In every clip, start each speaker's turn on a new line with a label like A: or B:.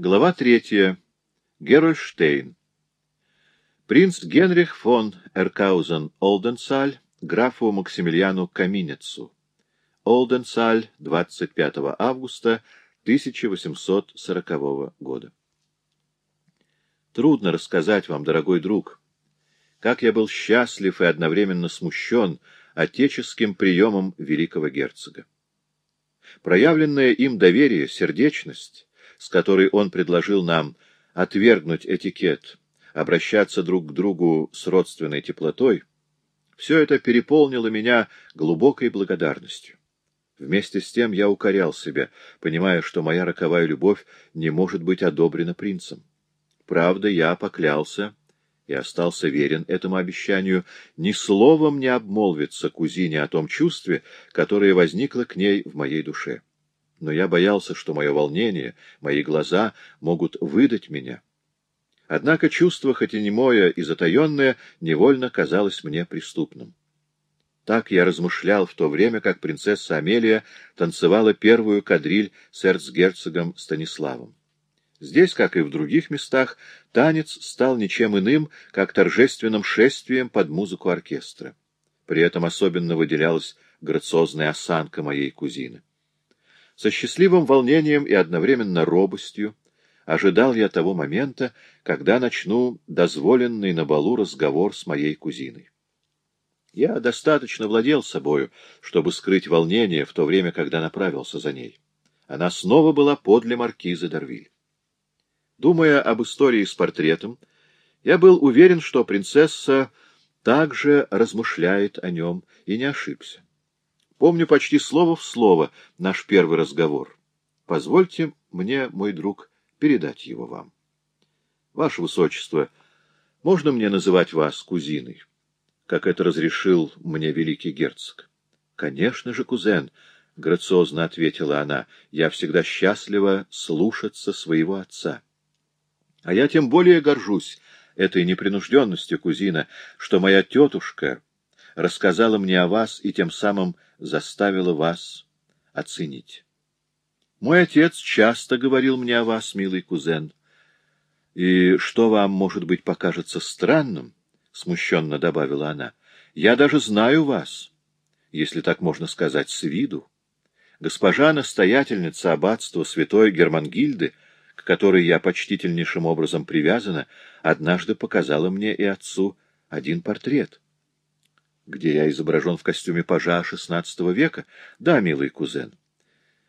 A: Глава третья. Герольштейн. Принц Генрих фон Эркаузен-Олденсаль графу Максимилиану Каминецу. Олденсаль, 25 августа 1840 года. Трудно рассказать вам, дорогой друг, как я был счастлив и одновременно смущен отеческим приемом великого герцога. Проявленное им доверие, сердечность, с которой он предложил нам отвергнуть этикет, обращаться друг к другу с родственной теплотой, все это переполнило меня глубокой благодарностью. Вместе с тем я укорял себя, понимая, что моя роковая любовь не может быть одобрена принцем. Правда, я поклялся и остался верен этому обещанию, ни словом не обмолвиться кузине о том чувстве, которое возникло к ней в моей душе но я боялся, что мое волнение, мои глаза могут выдать меня. Однако чувство, хоть и немое и затаенное, невольно казалось мне преступным. Так я размышлял в то время, как принцесса Амелия танцевала первую кадриль с эрцгерцогом Станиславом. Здесь, как и в других местах, танец стал ничем иным, как торжественным шествием под музыку оркестра. При этом особенно выделялась грациозная осанка моей кузины. Со счастливым волнением и одновременно робостью ожидал я того момента, когда начну дозволенный на балу разговор с моей кузиной. Я достаточно владел собою, чтобы скрыть волнение в то время, когда направился за ней. Она снова была подле маркизы Дарвиль. Думая об истории с портретом, я был уверен, что принцесса также размышляет о нем, и не ошибся. Помню почти слово в слово наш первый разговор. Позвольте мне, мой друг, передать его вам. Ваше Высочество, можно мне называть вас кузиной, как это разрешил мне великий герцог? — Конечно же, кузен, — грациозно ответила она, — я всегда счастлива слушаться своего отца. А я тем более горжусь этой непринужденностью, кузина, что моя тетушка рассказала мне о вас и тем самым заставила вас оценить. Мой отец часто говорил мне о вас, милый кузен. И что вам, может быть, покажется странным, — смущенно добавила она, — я даже знаю вас, если так можно сказать, с виду. Госпожа настоятельница аббатства святой Германгильды, к которой я почтительнейшим образом привязана, однажды показала мне и отцу один портрет — где я изображен в костюме пажа XVI века? Да, милый кузен.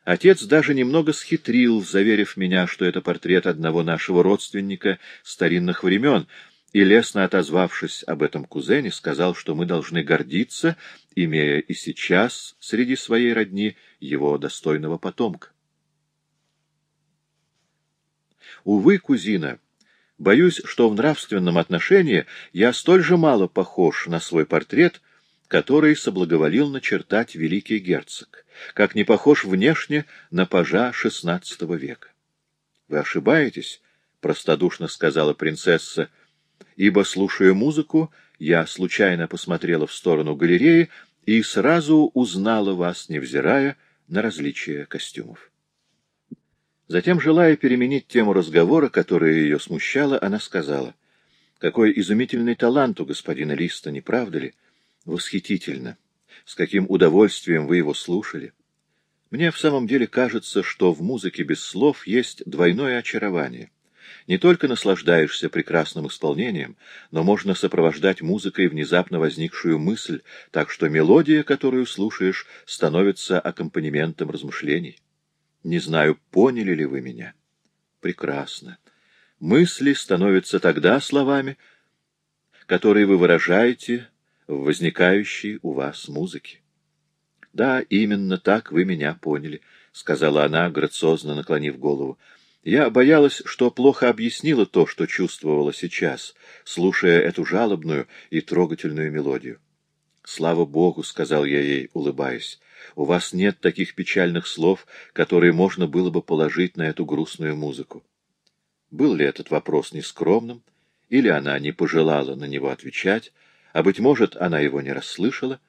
A: Отец даже немного схитрил, заверив меня, что это портрет одного нашего родственника старинных времен, и, лестно отозвавшись об этом кузене, сказал, что мы должны гордиться, имея и сейчас среди своей родни его достойного потомка. Увы, кузина, боюсь, что в нравственном отношении я столь же мало похож на свой портрет, который соблаговолил начертать великий герцог, как не похож внешне на пажа XVI века. — Вы ошибаетесь, — простодушно сказала принцесса, — ибо, слушая музыку, я случайно посмотрела в сторону галереи и сразу узнала вас, невзирая на различия костюмов. Затем, желая переменить тему разговора, которая ее смущала, она сказала, — Какой изумительный талант у господина Листа, не правда ли? — Восхитительно! С каким удовольствием вы его слушали! Мне в самом деле кажется, что в музыке без слов есть двойное очарование. Не только наслаждаешься прекрасным исполнением, но можно сопровождать музыкой внезапно возникшую мысль, так что мелодия, которую слушаешь, становится аккомпанементом размышлений. Не знаю, поняли ли вы меня. Прекрасно. Мысли становятся тогда словами, которые вы выражаете в возникающей у вас музыке. — Да, именно так вы меня поняли, — сказала она, грациозно наклонив голову. Я боялась, что плохо объяснила то, что чувствовала сейчас, слушая эту жалобную и трогательную мелодию. «Слава Богу!» — сказал я ей, улыбаясь. «У вас нет таких печальных слов, которые можно было бы положить на эту грустную музыку». Был ли этот вопрос нескромным, или она не пожелала на него отвечать, а, быть может, она его не расслышала,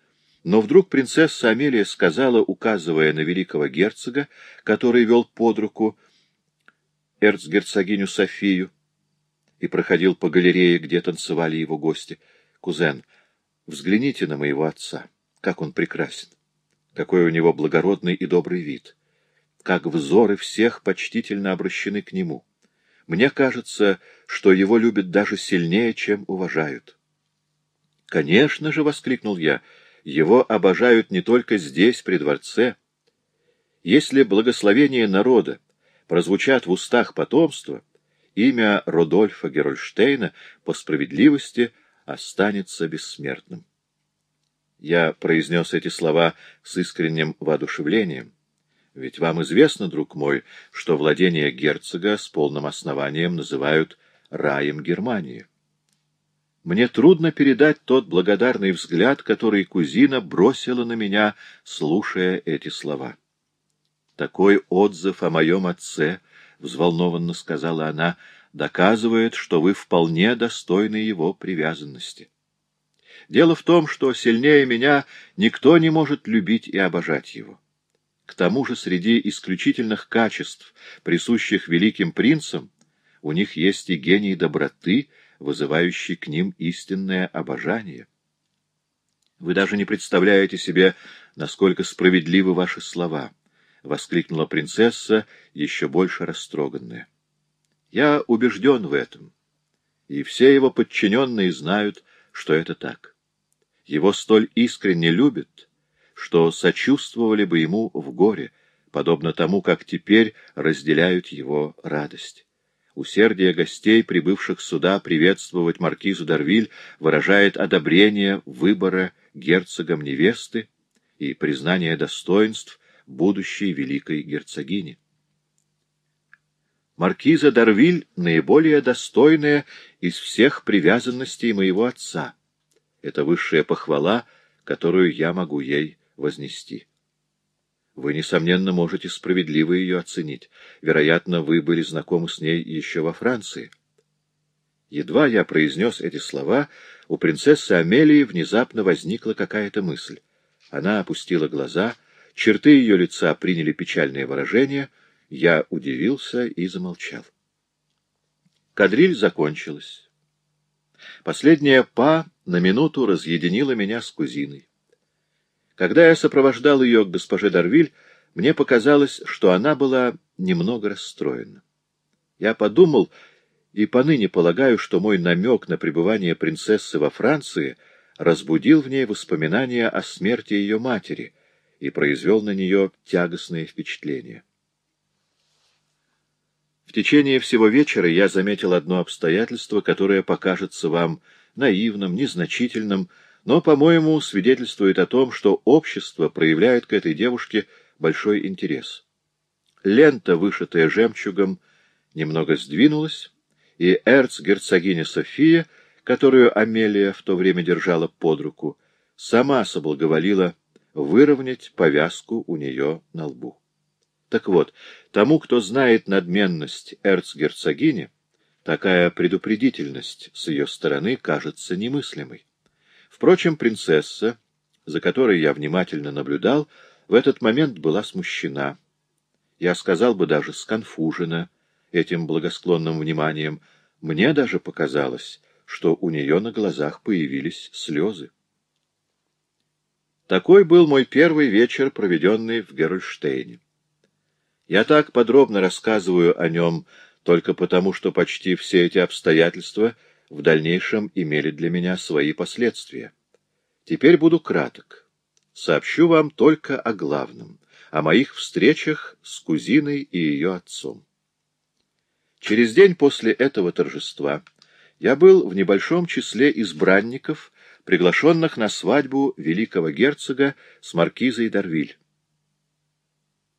A: но вдруг принцесса Амелия сказала, указывая на великого герцога, который вел под руку эрцгерцогиню Софию и проходил по галерее, где танцевали его гости. «Кузен, взгляните на моего отца, как он прекрасен, какой у него благородный и добрый вид, как взоры всех почтительно обращены к нему. Мне кажется, что его любят даже сильнее, чем уважают». «Конечно же!» — воскликнул я. «Его обожают не только здесь, при дворце. Если благословение народа прозвучат в устах потомства, имя Родольфа Герольштейна по справедливости останется бессмертным. Я произнес эти слова с искренним воодушевлением. Ведь вам известно, друг мой, что владение герцога с полным основанием называют раем Германии. Мне трудно передать тот благодарный взгляд, который кузина бросила на меня, слушая эти слова. Такой отзыв о моем отце, — взволнованно сказала она, — доказывает, что вы вполне достойны его привязанности. Дело в том, что сильнее меня никто не может любить и обожать его. К тому же среди исключительных качеств, присущих великим принцам, у них есть и гений доброты, вызывающий к ним истинное обожание. Вы даже не представляете себе, насколько справедливы ваши слова. — воскликнула принцесса, еще больше растроганная. — Я убежден в этом, и все его подчиненные знают, что это так. Его столь искренне любят, что сочувствовали бы ему в горе, подобно тому, как теперь разделяют его радость. Усердие гостей, прибывших сюда приветствовать маркизу Дарвиль, выражает одобрение выбора герцогом невесты и признание достоинств, будущей великой герцогини. Маркиза Дарвиль — наиболее достойная из всех привязанностей моего отца. Это высшая похвала, которую я могу ей вознести. Вы, несомненно, можете справедливо ее оценить. Вероятно, вы были знакомы с ней еще во Франции. Едва я произнес эти слова, у принцессы Амелии внезапно возникла какая-то мысль. Она опустила глаза — Черты ее лица приняли печальное выражение. Я удивился и замолчал. Кадриль закончилась. Последняя па на минуту разъединила меня с кузиной. Когда я сопровождал ее к госпоже Дарвиль, мне показалось, что она была немного расстроена. Я подумал и поныне полагаю, что мой намек на пребывание принцессы во Франции разбудил в ней воспоминания о смерти ее матери — и произвел на нее тягостное впечатление. В течение всего вечера я заметил одно обстоятельство, которое покажется вам наивным, незначительным, но, по-моему, свидетельствует о том, что общество проявляет к этой девушке большой интерес. Лента, вышитая жемчугом, немного сдвинулась, и эрцгерцогиня София, которую Амелия в то время держала под руку, сама соблаговолила выровнять повязку у нее на лбу. Так вот, тому, кто знает надменность эрцгерцогини, такая предупредительность с ее стороны кажется немыслимой. Впрочем, принцесса, за которой я внимательно наблюдал, в этот момент была смущена. Я сказал бы даже сконфужена этим благосклонным вниманием. Мне даже показалось, что у нее на глазах появились слезы. Такой был мой первый вечер, проведенный в Герольштейне. Я так подробно рассказываю о нем только потому, что почти все эти обстоятельства в дальнейшем имели для меня свои последствия. Теперь буду краток. Сообщу вам только о главном, о моих встречах с кузиной и ее отцом. Через день после этого торжества я был в небольшом числе избранников, приглашенных на свадьбу великого герцога с маркизой Дарвиль.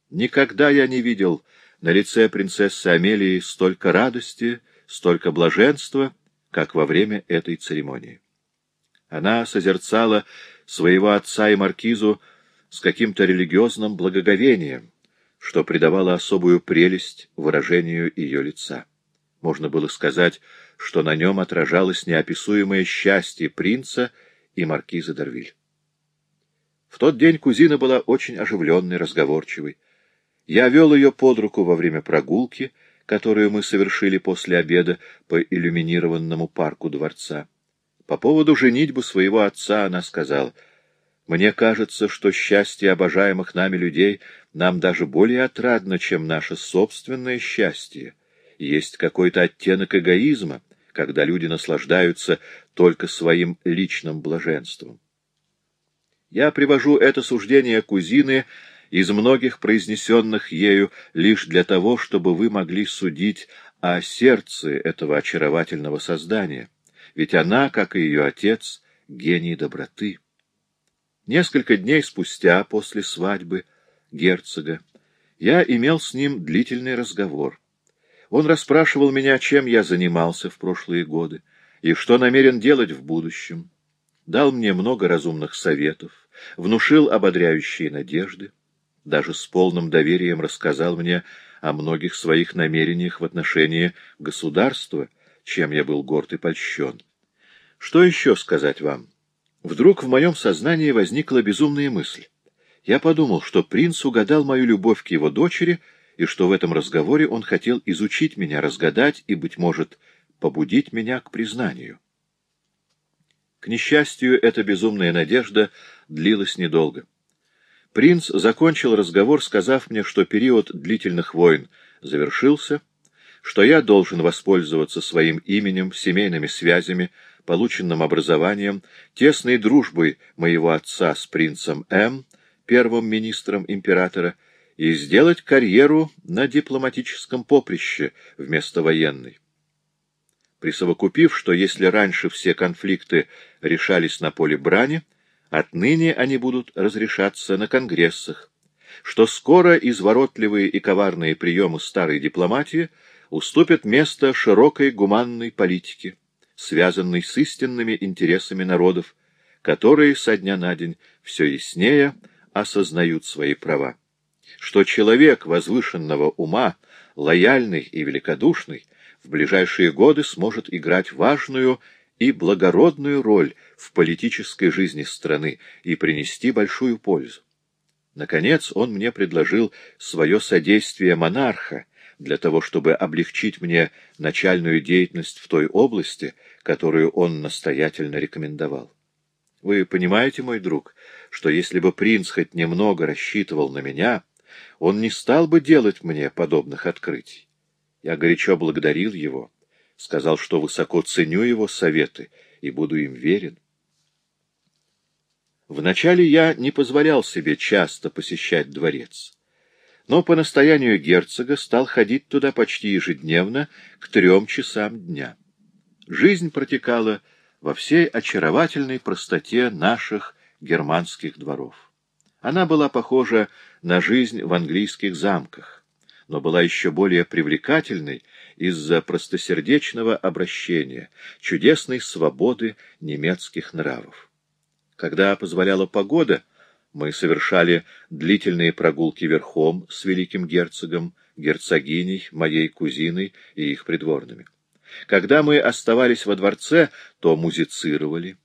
A: Никогда я не видел на лице принцессы Амелии столько радости, столько блаженства, как во время этой церемонии. Она созерцала своего отца и маркизу с каким-то религиозным благоговением, что придавало особую прелесть выражению ее лица. Можно было сказать, что на нем отражалось неописуемое счастье принца и маркиза Дарвиль. В тот день кузина была очень оживленной, разговорчивой. Я вел ее под руку во время прогулки, которую мы совершили после обеда по иллюминированному парку дворца. По поводу женитьбы своего отца она сказала, «Мне кажется, что счастье обожаемых нами людей нам даже более отрадно, чем наше собственное счастье. Есть какой-то оттенок эгоизма, когда люди наслаждаются только своим личным блаженством. Я привожу это суждение кузины из многих произнесенных ею лишь для того, чтобы вы могли судить о сердце этого очаровательного создания, ведь она, как и ее отец, гений доброты. Несколько дней спустя, после свадьбы герцога, я имел с ним длительный разговор. Он расспрашивал меня, чем я занимался в прошлые годы и что намерен делать в будущем. Дал мне много разумных советов, внушил ободряющие надежды, даже с полным доверием рассказал мне о многих своих намерениях в отношении государства, чем я был горд и польщен. Что еще сказать вам? Вдруг в моем сознании возникла безумная мысль. Я подумал, что принц угадал мою любовь к его дочери, и что в этом разговоре он хотел изучить меня, разгадать и, быть может, побудить меня к признанию. К несчастью, эта безумная надежда длилась недолго. Принц закончил разговор, сказав мне, что период длительных войн завершился, что я должен воспользоваться своим именем, семейными связями, полученным образованием, тесной дружбой моего отца с принцем М., первым министром императора, и сделать карьеру на дипломатическом поприще вместо военной присовокупив, что если раньше все конфликты решались на поле брани, отныне они будут разрешаться на конгрессах, что скоро изворотливые и коварные приемы старой дипломатии уступят место широкой гуманной политике, связанной с истинными интересами народов, которые со дня на день все яснее осознают свои права, что человек возвышенного ума, лояльный и великодушный, в ближайшие годы сможет играть важную и благородную роль в политической жизни страны и принести большую пользу. Наконец, он мне предложил свое содействие монарха для того, чтобы облегчить мне начальную деятельность в той области, которую он настоятельно рекомендовал. Вы понимаете, мой друг, что если бы принц хоть немного рассчитывал на меня, он не стал бы делать мне подобных открытий. Я горячо благодарил его, сказал, что высоко ценю его советы и буду им верен. Вначале я не позволял себе часто посещать дворец, но по настоянию герцога стал ходить туда почти ежедневно к трем часам дня. Жизнь протекала во всей очаровательной простоте наших германских дворов. Она была похожа на жизнь в английских замках но была еще более привлекательной из-за простосердечного обращения, чудесной свободы немецких нравов. Когда позволяла погода, мы совершали длительные прогулки верхом с великим герцогом, герцогиней, моей кузиной и их придворными. Когда мы оставались во дворце, то музицировали.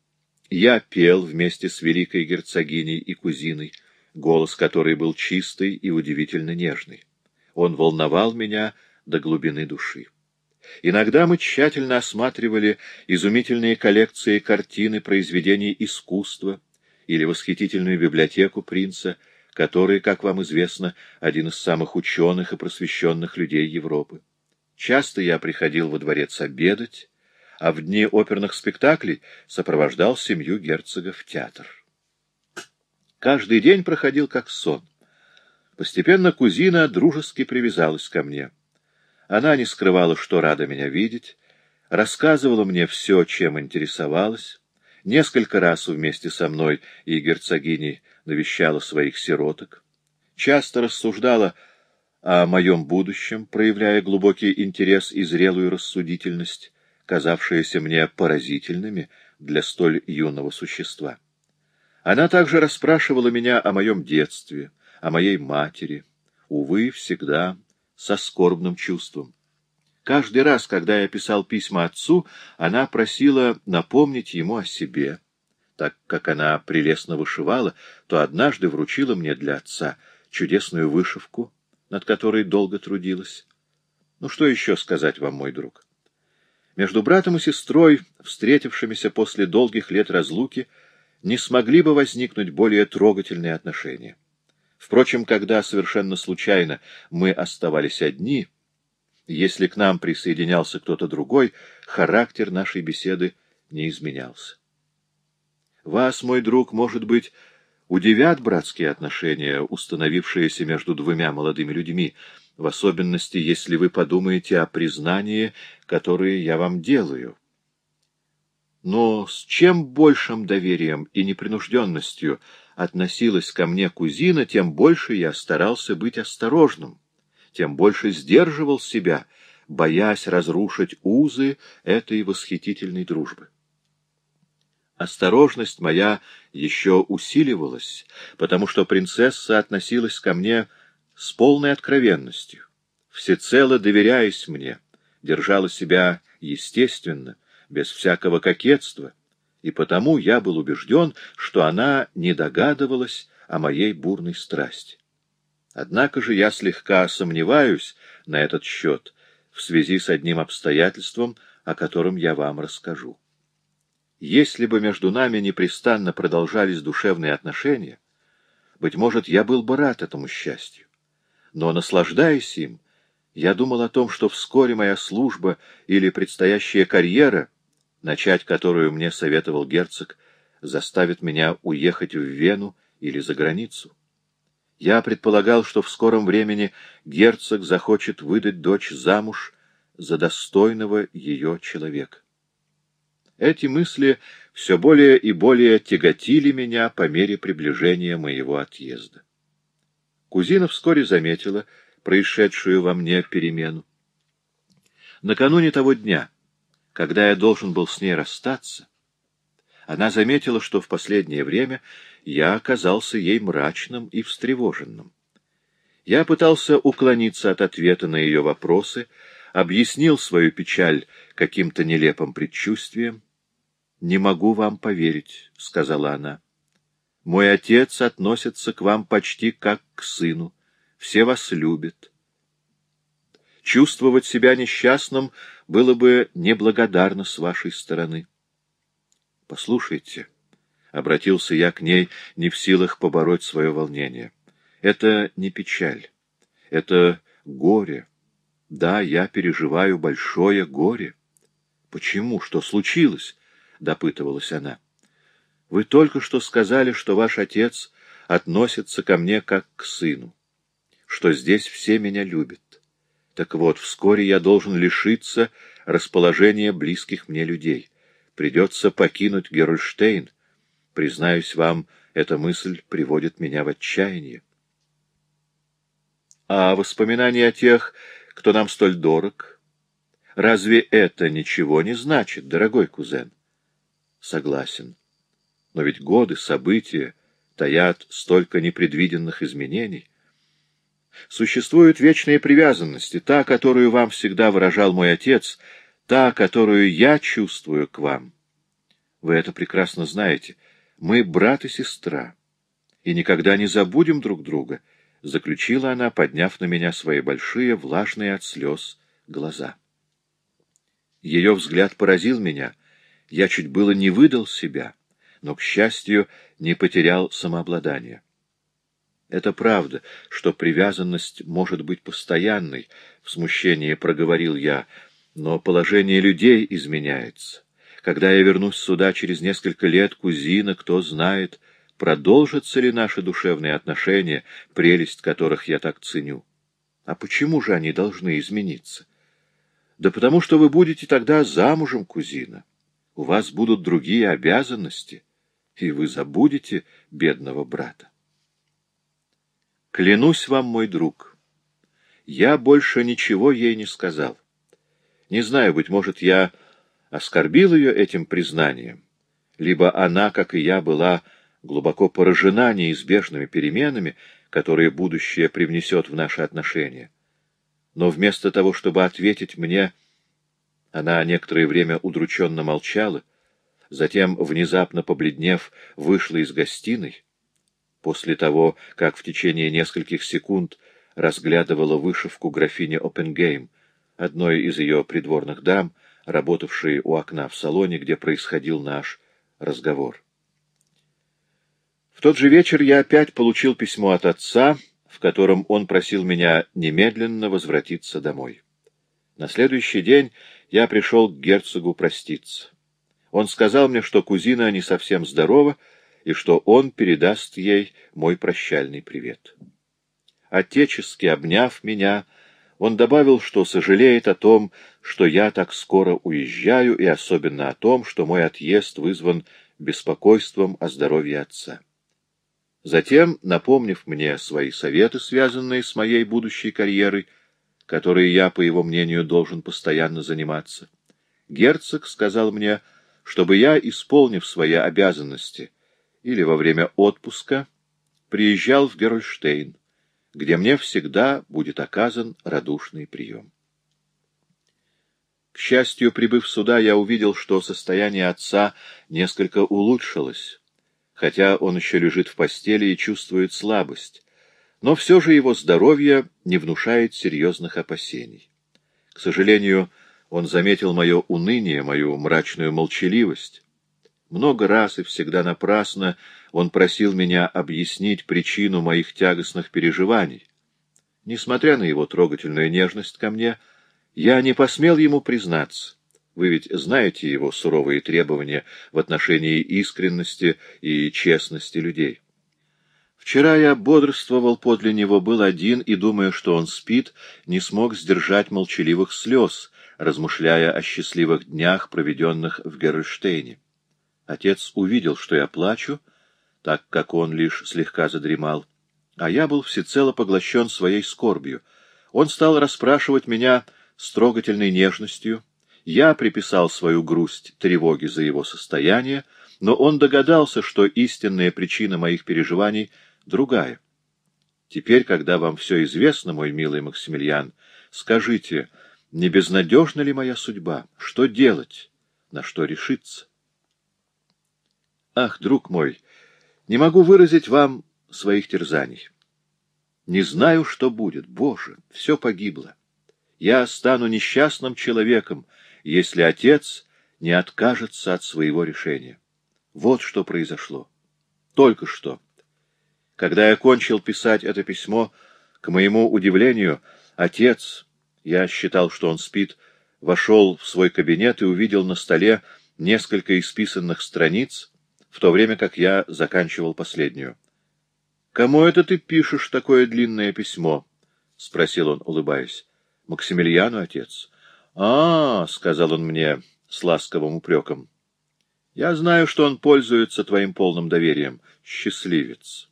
A: Я пел вместе с великой герцогиней и кузиной, голос которой был чистый и удивительно нежный. Он волновал меня до глубины души. Иногда мы тщательно осматривали изумительные коллекции картин и произведений искусства или восхитительную библиотеку принца, который, как вам известно, один из самых ученых и просвещенных людей Европы. Часто я приходил во дворец обедать, а в дни оперных спектаклей сопровождал семью герцога в театр. Каждый день проходил как сон. Постепенно кузина дружески привязалась ко мне. Она не скрывала, что рада меня видеть, рассказывала мне все, чем интересовалась, несколько раз вместе со мной и герцогиней навещала своих сироток, часто рассуждала о моем будущем, проявляя глубокий интерес и зрелую рассудительность, казавшиеся мне поразительными для столь юного существа. Она также расспрашивала меня о моем детстве, о моей матери, увы, всегда со скорбным чувством. Каждый раз, когда я писал письма отцу, она просила напомнить ему о себе. Так как она прелестно вышивала, то однажды вручила мне для отца чудесную вышивку, над которой долго трудилась. Ну что еще сказать вам, мой друг? Между братом и сестрой, встретившимися после долгих лет разлуки, не смогли бы возникнуть более трогательные отношения. Впрочем, когда совершенно случайно мы оставались одни, если к нам присоединялся кто-то другой, характер нашей беседы не изменялся. Вас, мой друг, может быть, удивят братские отношения, установившиеся между двумя молодыми людьми, в особенности, если вы подумаете о признании, которое я вам делаю. Но с чем большим доверием и непринужденностью относилась ко мне кузина, тем больше я старался быть осторожным, тем больше сдерживал себя, боясь разрушить узы этой восхитительной дружбы. Осторожность моя еще усиливалась, потому что принцесса относилась ко мне с полной откровенностью, всецело доверяясь мне, держала себя естественно, без всякого кокетства, и потому я был убежден, что она не догадывалась о моей бурной страсти. Однако же я слегка сомневаюсь на этот счет в связи с одним обстоятельством, о котором я вам расскажу. Если бы между нами непрестанно продолжались душевные отношения, быть может, я был бы рад этому счастью. Но, наслаждаясь им, я думал о том, что вскоре моя служба или предстоящая карьера, начать которую мне советовал герцог, заставит меня уехать в Вену или за границу. Я предполагал, что в скором времени герцог захочет выдать дочь замуж за достойного ее человека. Эти мысли все более и более тяготили меня по мере приближения моего отъезда. Кузина вскоре заметила происшедшую во мне перемену. Накануне того дня, когда я должен был с ней расстаться, она заметила, что в последнее время я оказался ей мрачным и встревоженным. Я пытался уклониться от ответа на ее вопросы, объяснил свою печаль каким-то нелепым предчувствием, «Не могу вам поверить», — сказала она. «Мой отец относится к вам почти как к сыну. Все вас любят. Чувствовать себя несчастным было бы неблагодарно с вашей стороны». «Послушайте», — обратился я к ней, не в силах побороть свое волнение, — «это не печаль, это горе. Да, я переживаю большое горе». «Почему? Что случилось?» — допытывалась она. — Вы только что сказали, что ваш отец относится ко мне как к сыну, что здесь все меня любят. Так вот, вскоре я должен лишиться расположения близких мне людей. Придется покинуть Герольштейн. Признаюсь вам, эта мысль приводит меня в отчаяние. А воспоминания о тех, кто нам столь дорог, разве это ничего не значит, дорогой кузен? Согласен. Но ведь годы, события таят столько непредвиденных изменений. Существуют вечные привязанности, та, которую вам всегда выражал мой отец, та, которую я чувствую к вам. Вы это прекрасно знаете. Мы брат и сестра, и никогда не забудем друг друга, — заключила она, подняв на меня свои большие, влажные от слез глаза. Ее взгляд поразил меня — я чуть было не выдал себя, но, к счастью, не потерял самообладание. Это правда, что привязанность может быть постоянной, в смущении проговорил я, но положение людей изменяется. Когда я вернусь сюда через несколько лет, кузина, кто знает, продолжатся ли наши душевные отношения, прелесть которых я так ценю. А почему же они должны измениться? Да потому что вы будете тогда замужем, кузина у вас будут другие обязанности, и вы забудете бедного брата. Клянусь вам, мой друг, я больше ничего ей не сказал. Не знаю, быть может, я оскорбил ее этим признанием, либо она, как и я, была глубоко поражена неизбежными переменами, которые будущее привнесет в наши отношения. Но вместо того, чтобы ответить мне, — она некоторое время удрученно молчала, затем, внезапно побледнев, вышла из гостиной. После того, как в течение нескольких секунд разглядывала вышивку графини Оппенгейм, одной из ее придворных дам, работавшей у окна в салоне, где происходил наш разговор. В тот же вечер я опять получил письмо от отца, в котором он просил меня немедленно возвратиться домой. На следующий день я пришел к герцогу проститься. Он сказал мне, что кузина не совсем здорова, и что он передаст ей мой прощальный привет. Отечески обняв меня, он добавил, что сожалеет о том, что я так скоро уезжаю, и особенно о том, что мой отъезд вызван беспокойством о здоровье отца. Затем, напомнив мне свои советы, связанные с моей будущей карьерой, которой я, по его мнению, должен постоянно заниматься, герцог сказал мне, чтобы я, исполнив свои обязанности или во время отпуска, приезжал в Герольштейн, где мне всегда будет оказан радушный прием. К счастью, прибыв сюда, я увидел, что состояние отца несколько улучшилось хотя он еще лежит в постели и чувствует слабость, но все же его здоровье не внушает серьезных опасений. К сожалению, он заметил мое уныние, мою мрачную молчаливость. Много раз и всегда напрасно он просил меня объяснить причину моих тягостных переживаний. Несмотря на его трогательную нежность ко мне, я не посмел ему признаться, вы ведь знаете его суровые требования в отношении искренности и честности людей. Вчера я бодрствовал подле него, был один, и, думая, что он спит, не смог сдержать молчаливых слез, размышляя о счастливых днях, проведенных в Герольштейне. Отец увидел, что я плачу, так как он лишь слегка задремал, а я был всецело поглощен своей скорбью. Он стал расспрашивать меня с трогательной нежностью, я приписал свою грусть тревоге за его состояние, но он догадался, что истинная причина моих переживаний другая. Теперь, когда вам все известно, мой милый Максимилиан, скажите, не безнадежна ли моя судьба? Что делать? На что решиться? Ах, друг мой, не могу выразить вам своих терзаний. Не знаю, что будет. Боже, все погибло. Я стану несчастным человеком, если отец не откажется от своего решения. Вот что произошло. Только что. Когда я кончил писать это письмо, к моему удивлению, отец, я считал, что он спит, вошел в свой кабинет и увидел на столе несколько исписанных страниц, в то время как я заканчивал последнюю. — Кому это ты пишешь такое длинное письмо? — спросил он, улыбаясь. — Максимилиану, отец. «А, — сказал он мне с ласковым упреком, — я знаю, что он пользуется твоим полным доверием. Счастливец.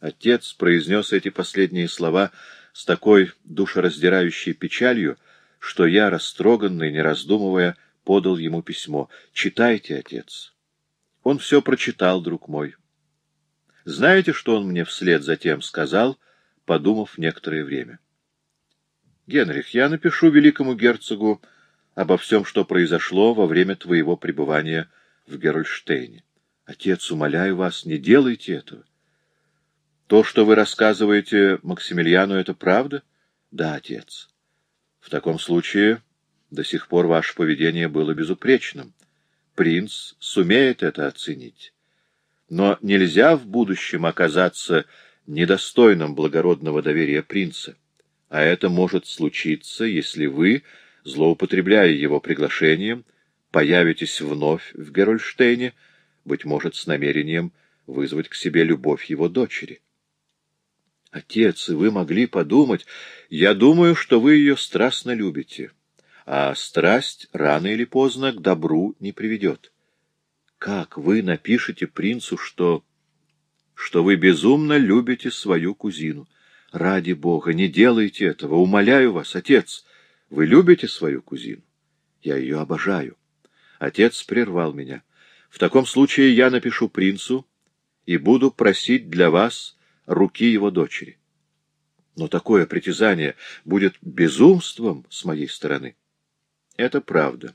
A: Отец произнес эти последние слова с такой душераздирающей печалью, что я, растроганный, не раздумывая, подал ему письмо. «Читайте, отец». Он все прочитал, друг мой. Знаете, что он мне вслед затем сказал, подумав некоторое время? Генрих, я напишу великому герцогу обо всем, что произошло во время твоего пребывания в Герольштейне. Отец, умоляю вас, не делайте этого. То, что вы рассказываете Максимилиану, это правда? Да, отец. В таком случае до сих пор ваше поведение было безупречным. Принц сумеет это оценить. Но нельзя в будущем оказаться недостойным благородного доверия принца а это может случиться, если вы, злоупотребляя его приглашением, появитесь вновь в Герольштейне, быть может, с намерением вызвать к себе любовь его дочери. Отец, и вы могли подумать, я думаю, что вы ее страстно любите, а страсть рано или поздно к добру не приведет. Как вы напишете принцу, что... что вы безумно любите свою кузину? Ради Бога, не делайте этого, умоляю вас, отец. Вы любите свою кузину? Я ее обожаю. Отец прервал меня. В таком случае я напишу принцу и буду просить для вас руки его дочери. Но такое притязание будет безумством с моей стороны. Это правда.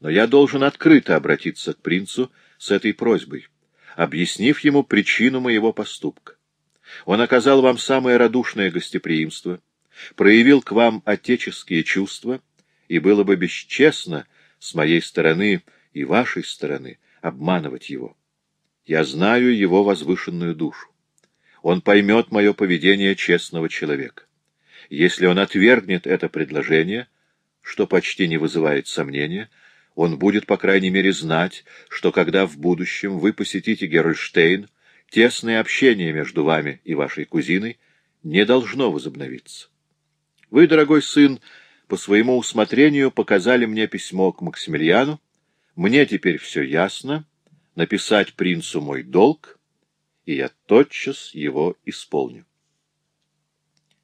A: Но я должен открыто обратиться к принцу с этой просьбой, объяснив ему причину моего поступка. Он оказал вам самое радушное гостеприимство, проявил к вам отеческие чувства, и было бы бесчестно с моей стороны и вашей стороны обманывать его. Я знаю его возвышенную душу. Он поймет мое поведение честного человека. Если он отвергнет это предложение, что почти не вызывает сомнения, он будет, по крайней мере, знать, что когда в будущем вы посетите Герольштейн, тесное общение между вами и вашей кузиной не должно возобновиться. Вы, дорогой сын, по своему усмотрению показали мне письмо к Максимилиану. Мне теперь все ясно. Написать принцу мой долг, и я тотчас его исполню.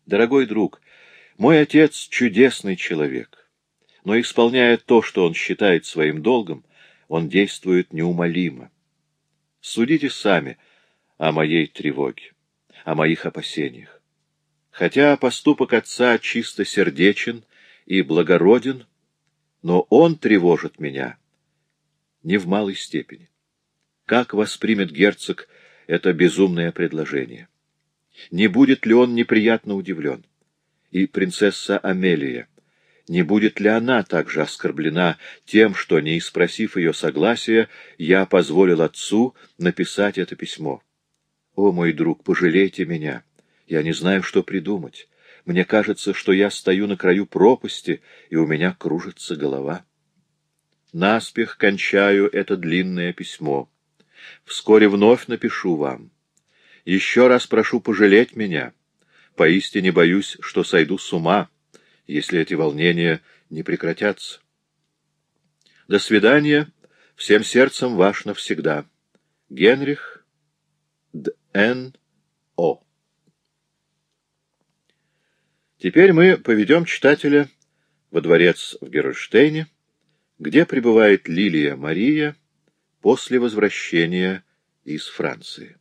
A: Дорогой друг, мой отец — чудесный человек, но, исполняя то, что он считает своим долгом, он действует неумолимо. Судите сами о моей тревоге, о моих опасениях. Хотя поступок отца чисто сердечен и благороден, но он тревожит меня не в малой степени. Как воспримет герцог это безумное предложение? Не будет ли он неприятно удивлен? И принцесса Амелия, не будет ли она также оскорблена тем, что, не испросив ее согласия, я позволил отцу написать это письмо? О, мой друг, пожалейте меня! Я не знаю, что придумать. Мне кажется, что я стою на краю пропасти, и у меня кружится голова. Наспех кончаю это длинное письмо. Вскоре вновь напишу вам. Еще раз прошу пожалеть меня. Поистине боюсь, что сойду с ума, если эти волнения не прекратятся. До свидания. Всем сердцем ваш навсегда. Генрих Д. Н. О. Теперь мы поведем читателя во дворец в Герольштейне, где пребывает Лилия Мария после возвращения из Франции.